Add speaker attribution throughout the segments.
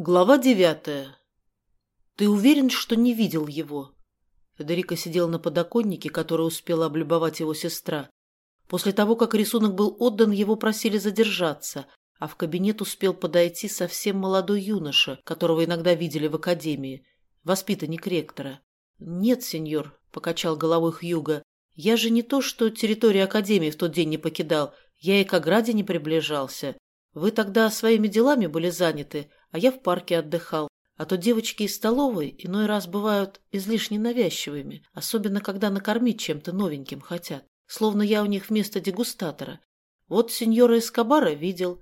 Speaker 1: Глава девятая. «Ты уверен, что не видел его?» Федерико сидел на подоконнике, который успела облюбовать его сестра. После того, как рисунок был отдан, его просили задержаться, а в кабинет успел подойти совсем молодой юноша, которого иногда видели в академии, воспитанник ректора. «Нет, сеньор», — покачал головой Хьюга, — «я же не то, что территорию академии в тот день не покидал, я и к ограде не приближался. Вы тогда своими делами были заняты, а я в парке отдыхал. А то девочки из столовой иной раз бывают излишне навязчивыми, особенно когда накормить чем-то новеньким хотят. Словно я у них вместо дегустатора. Вот сеньора Эскобара видел.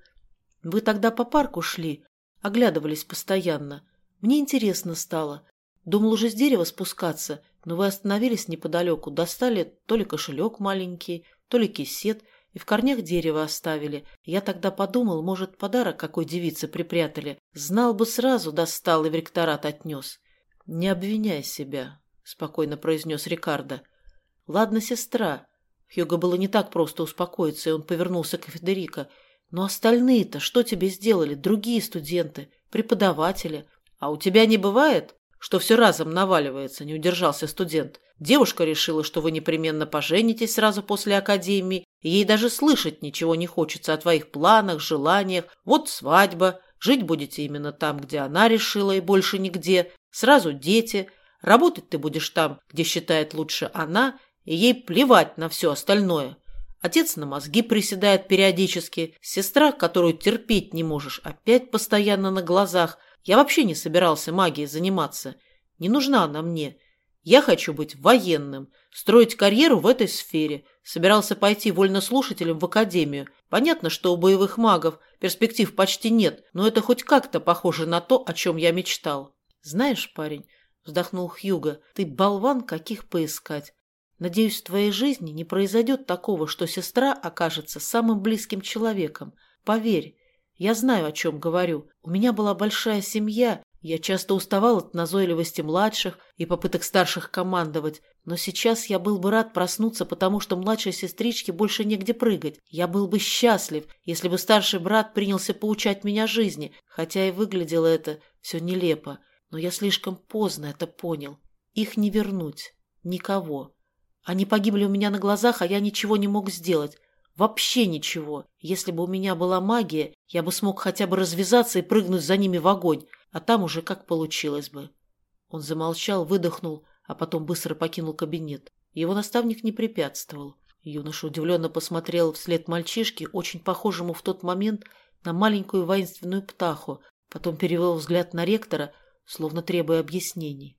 Speaker 1: Вы тогда по парку шли, оглядывались постоянно. Мне интересно стало. Думал уже с дерева спускаться, но вы остановились неподалеку, достали то ли кошелек маленький, то ли кисет – и в корнях дерева оставили. Я тогда подумал, может, подарок какой девице припрятали. Знал бы сразу, достал и в ректорат отнес. — Не обвиняй себя, — спокойно произнес Рикардо. — Ладно, сестра. Хьюго было не так просто успокоиться, и он повернулся к Федерико. Но остальные-то что тебе сделали? Другие студенты, преподаватели. А у тебя не бывает, что все разом наваливается, не удержался студент. Девушка решила, что вы непременно поженитесь сразу после академии, ей даже слышать ничего не хочется о твоих планах, желаниях. Вот свадьба, жить будете именно там, где она решила, и больше нигде. Сразу дети. Работать ты будешь там, где считает лучше она, и ей плевать на все остальное. Отец на мозги приседает периодически. Сестра, которую терпеть не можешь, опять постоянно на глазах. Я вообще не собирался магией заниматься. Не нужна она мне. Я хочу быть военным, строить карьеру в этой сфере. Собирался пойти вольнослушателем в академию. Понятно, что у боевых магов перспектив почти нет, но это хоть как-то похоже на то, о чем я мечтал. Знаешь, парень, вздохнул Хьюго, ты болван, каких поискать. Надеюсь, в твоей жизни не произойдет такого, что сестра окажется самым близким человеком. Поверь, я знаю, о чем говорю. У меня была большая семья, я часто уставал от назойливости младших и попыток старших командовать, но сейчас я был бы рад проснуться, потому что младшей сестричке больше негде прыгать. Я был бы счастлив, если бы старший брат принялся поучать меня жизни, хотя и выглядело это все нелепо. Но я слишком поздно это понял. Их не вернуть. Никого. Они погибли у меня на глазах, а я ничего не мог сделать. Вообще ничего. Если бы у меня была магия, я бы смог хотя бы развязаться и прыгнуть за ними в огонь а там уже как получилось бы. Он замолчал, выдохнул, а потом быстро покинул кабинет. Его наставник не препятствовал. Юноша удивленно посмотрел вслед мальчишке, очень похожему в тот момент на маленькую воинственную птаху, потом перевел взгляд на ректора, словно требуя объяснений.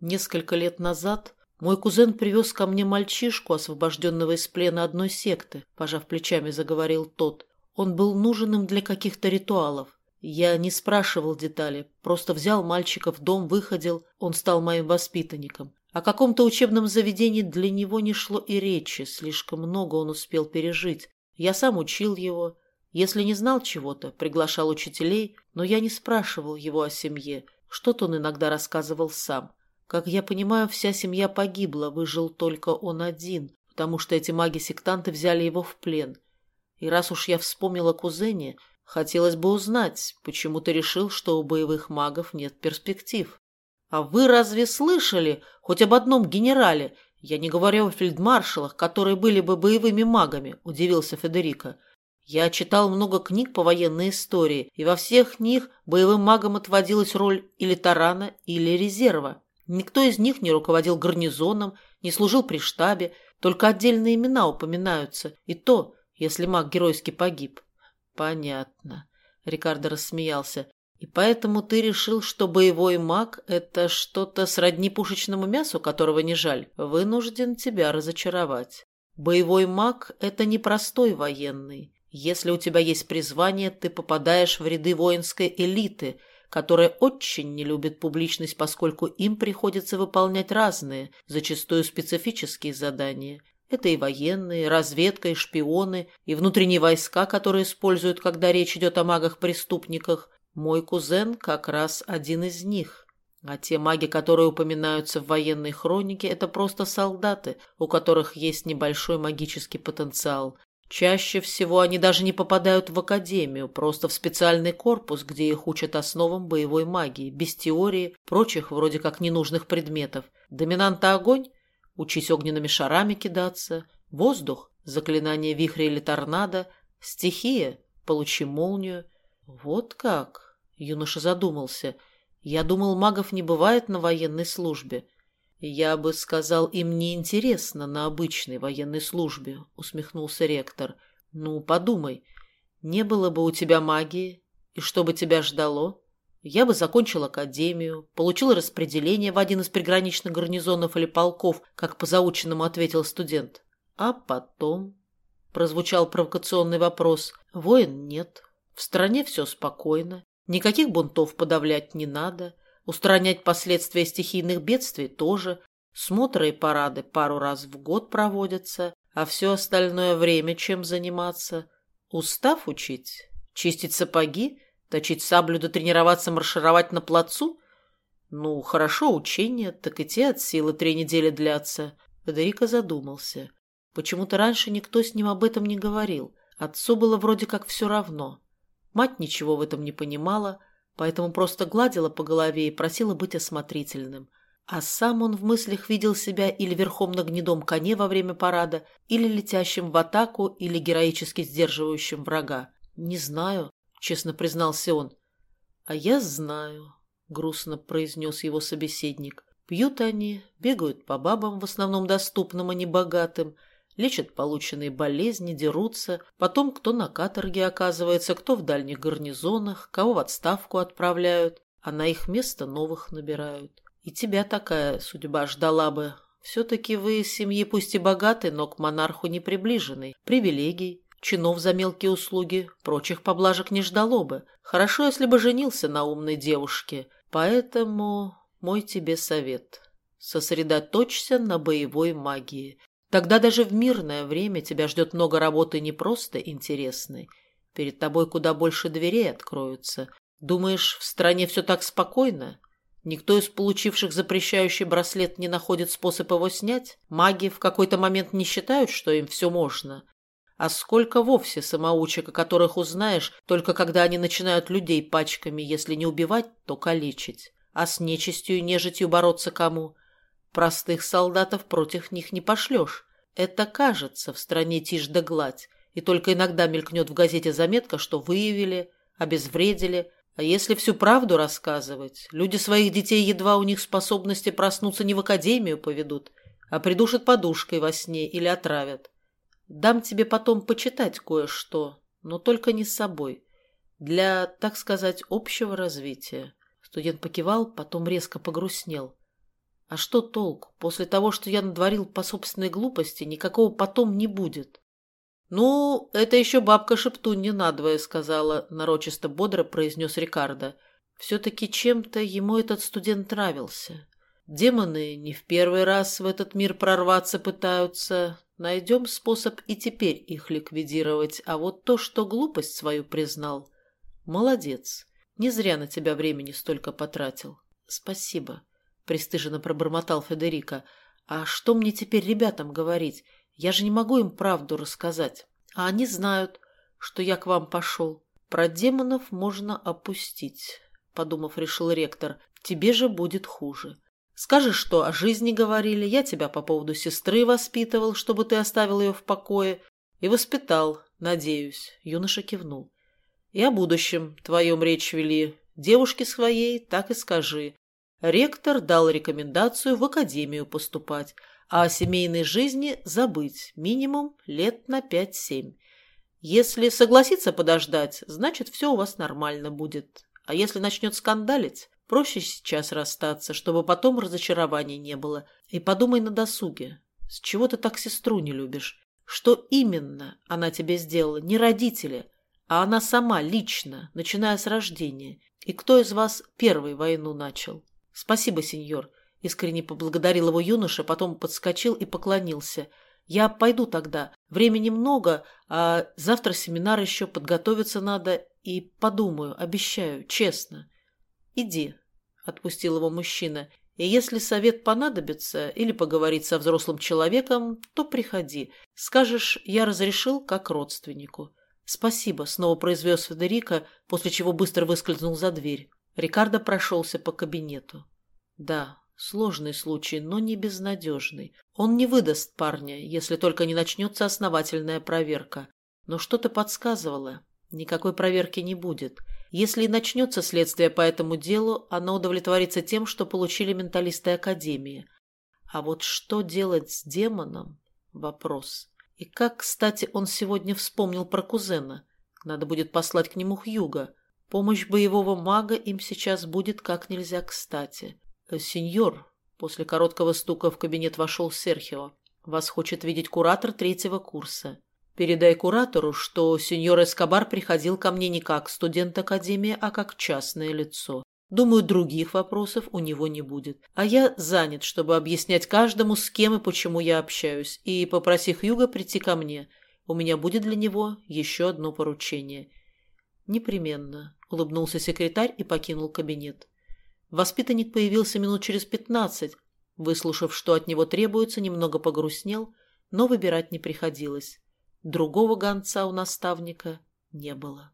Speaker 1: Несколько лет назад мой кузен привез ко мне мальчишку, освобожденного из плена одной секты, пожав плечами, заговорил тот. Он был нужен им для каких-то ритуалов. Я не спрашивал детали, просто взял мальчика в дом, выходил, он стал моим воспитанником. О каком-то учебном заведении для него не шло и речи, слишком много он успел пережить. Я сам учил его. Если не знал чего-то, приглашал учителей, но я не спрашивал его о семье. Что-то он иногда рассказывал сам. Как я понимаю, вся семья погибла, выжил только он один, потому что эти маги-сектанты взяли его в плен. И раз уж я вспомнила кузене, Хотелось бы узнать, почему ты решил, что у боевых магов нет перспектив. А вы разве слышали хоть об одном генерале, я не говорю о фельдмаршалах, которые были бы боевыми магами, удивился Федерико. Я читал много книг по военной истории, и во всех них боевым магам отводилась роль или тарана, или резерва. Никто из них не руководил гарнизоном, не служил при штабе, только отдельные имена упоминаются, и то, если маг геройски погиб. Понятно. Рикардо рассмеялся. И поэтому ты решил, что боевой маг – это что-то сродни пушечному мясу, которого не жаль? Вынужден тебя разочаровать. Боевой маг – это не простой военный. Если у тебя есть призвание, ты попадаешь в ряды воинской элиты, которая очень не любит публичность, поскольку им приходится выполнять разные, зачастую специфические задания. Это и военные, разведка, и шпионы, и внутренние войска, которые используют, когда речь идет о магах-преступниках. Мой кузен как раз один из них. А те маги, которые упоминаются в военной хронике, это просто солдаты, у которых есть небольшой магический потенциал. Чаще всего они даже не попадают в академию, просто в специальный корпус, где их учат основам боевой магии, без теории, прочих вроде как ненужных предметов. Доминанта огонь? Учись огненными шарами кидаться. Воздух? Заклинание вихря или торнадо? Стихия? Получи молнию. Вот как? Юноша задумался. Я думал, магов не бывает на военной службе. «Я бы сказал, им неинтересно на обычной военной службе», — усмехнулся ректор. «Ну, подумай, не было бы у тебя магии, и что бы тебя ждало? Я бы закончил академию, получил распределение в один из приграничных гарнизонов или полков, как по заученному ответил студент. А потом...» — прозвучал провокационный вопрос. «Воин нет. В стране все спокойно. Никаких бунтов подавлять не надо». Устранять последствия стихийных бедствий тоже. Смотры и парады пару раз в год проводятся, а все остальное время чем заниматься? Устав учить? Чистить сапоги? Точить саблю да тренироваться маршировать на плацу? Ну, хорошо, учение, так и те от силы три недели длятся. Федерико задумался. Почему-то раньше никто с ним об этом не говорил. Отцу было вроде как все равно. Мать ничего в этом не понимала, поэтому просто гладила по голове и просила быть осмотрительным. А сам он в мыслях видел себя или верхом на гнедом коне во время парада, или летящим в атаку, или героически сдерживающим врага. «Не знаю», — честно признался он. «А я знаю», — грустно произнес его собеседник. «Пьют они, бегают по бабам, в основном доступным, а не богатым, лечат полученные болезни, дерутся, потом кто на каторге оказывается, кто в дальних гарнизонах, кого в отставку отправляют, а на их место новых набирают. И тебя такая судьба ждала бы. Все-таки вы из семьи пусть и богатой, но к монарху не приближенной. Привилегий, чинов за мелкие услуги, прочих поблажек не ждало бы. Хорошо, если бы женился на умной девушке. Поэтому мой тебе совет. Сосредоточься на боевой магии. Тогда даже в мирное время тебя ждет много работы не просто интересной. Перед тобой куда больше дверей откроются. Думаешь, в стране все так спокойно? Никто из получивших запрещающий браслет не находит способ его снять? Маги в какой-то момент не считают, что им все можно? А сколько вовсе самоучек, о которых узнаешь, только когда они начинают людей пачками, если не убивать, то калечить? А с нечистью и нежитью бороться кому? Простых солдатов против них не пошлешь. Это кажется в стране тишь да гладь, и только иногда мелькнет в газете заметка, что выявили, обезвредили. А если всю правду рассказывать, люди своих детей едва у них способности проснуться не в академию поведут, а придушат подушкой во сне или отравят. Дам тебе потом почитать кое-что, но только не с собой. Для, так сказать, общего развития. Студент покивал, потом резко погрустнел. А что толку? После того, что я натворил по собственной глупости, никакого потом не будет. Ну, это еще бабка Шептунья надвое сказала, нарочисто бодро произнес Рикардо. Все-таки чем-то ему этот студент нравился. Демоны не в первый раз в этот мир прорваться пытаются. Найдем способ и теперь их ликвидировать. А вот то, что глупость свою признал. Молодец. Не зря на тебя времени столько потратил. Спасибо. Престыженно пробормотал Федерико. «А что мне теперь ребятам говорить? Я же не могу им правду рассказать. А они знают, что я к вам пошел. Про демонов можно опустить», — подумав, решил ректор. «Тебе же будет хуже. Скажешь, что о жизни говорили, я тебя по поводу сестры воспитывал, чтобы ты оставил ее в покое, и воспитал, надеюсь», — юноша кивнул. «И о будущем твоем речь вели. Девушке своей так и скажи. Ректор дал рекомендацию в академию поступать, а о семейной жизни забыть минимум лет на 5-7. Если согласится подождать, значит, все у вас нормально будет. А если начнет скандалить, проще сейчас расстаться, чтобы потом разочарований не было. И подумай на досуге. С чего ты так сестру не любишь? Что именно она тебе сделала? Не родители, а она сама, лично, начиная с рождения. И кто из вас первый войну начал? «Спасибо, сеньор», — искренне поблагодарил его юноша, потом подскочил и поклонился. «Я пойду тогда. Времени много, а завтра семинар еще подготовиться надо, и подумаю, обещаю, честно». «Иди», — отпустил его мужчина. И если совет понадобится или поговорить со взрослым человеком, то приходи. Скажешь, я разрешил как родственнику. Спасибо, снова произвез Федерико, после чего быстро выскользнул за дверь. Рикардо прошелся по кабинету. Да, сложный случай, но не безнадежный. Он не выдаст парня, если только не начнется основательная проверка. Но что-то подсказывало. Никакой проверки не будет. Если и начнется следствие по этому делу, оно удовлетворится тем, что получили менталисты Академии. А вот что делать с демоном – вопрос. И как, кстати, он сегодня вспомнил про кузена. Надо будет послать к нему Хьюга. Помощь боевого мага им сейчас будет как нельзя кстати. Э, «Сеньор», – после короткого стука в кабинет вошел Серхио, – «вас хочет видеть куратор третьего курса». Передай куратору, что сеньор Эскобар приходил ко мне не как студент Академии, а как частное лицо. Думаю, других вопросов у него не будет. А я занят, чтобы объяснять каждому, с кем и почему я общаюсь. И попроси Хьюга прийти ко мне. У меня будет для него еще одно поручение. Непременно, — улыбнулся секретарь и покинул кабинет. Воспитанник появился минут через пятнадцать. Выслушав, что от него требуется, немного погрустнел, но выбирать не приходилось. Другого гонца у наставника не было.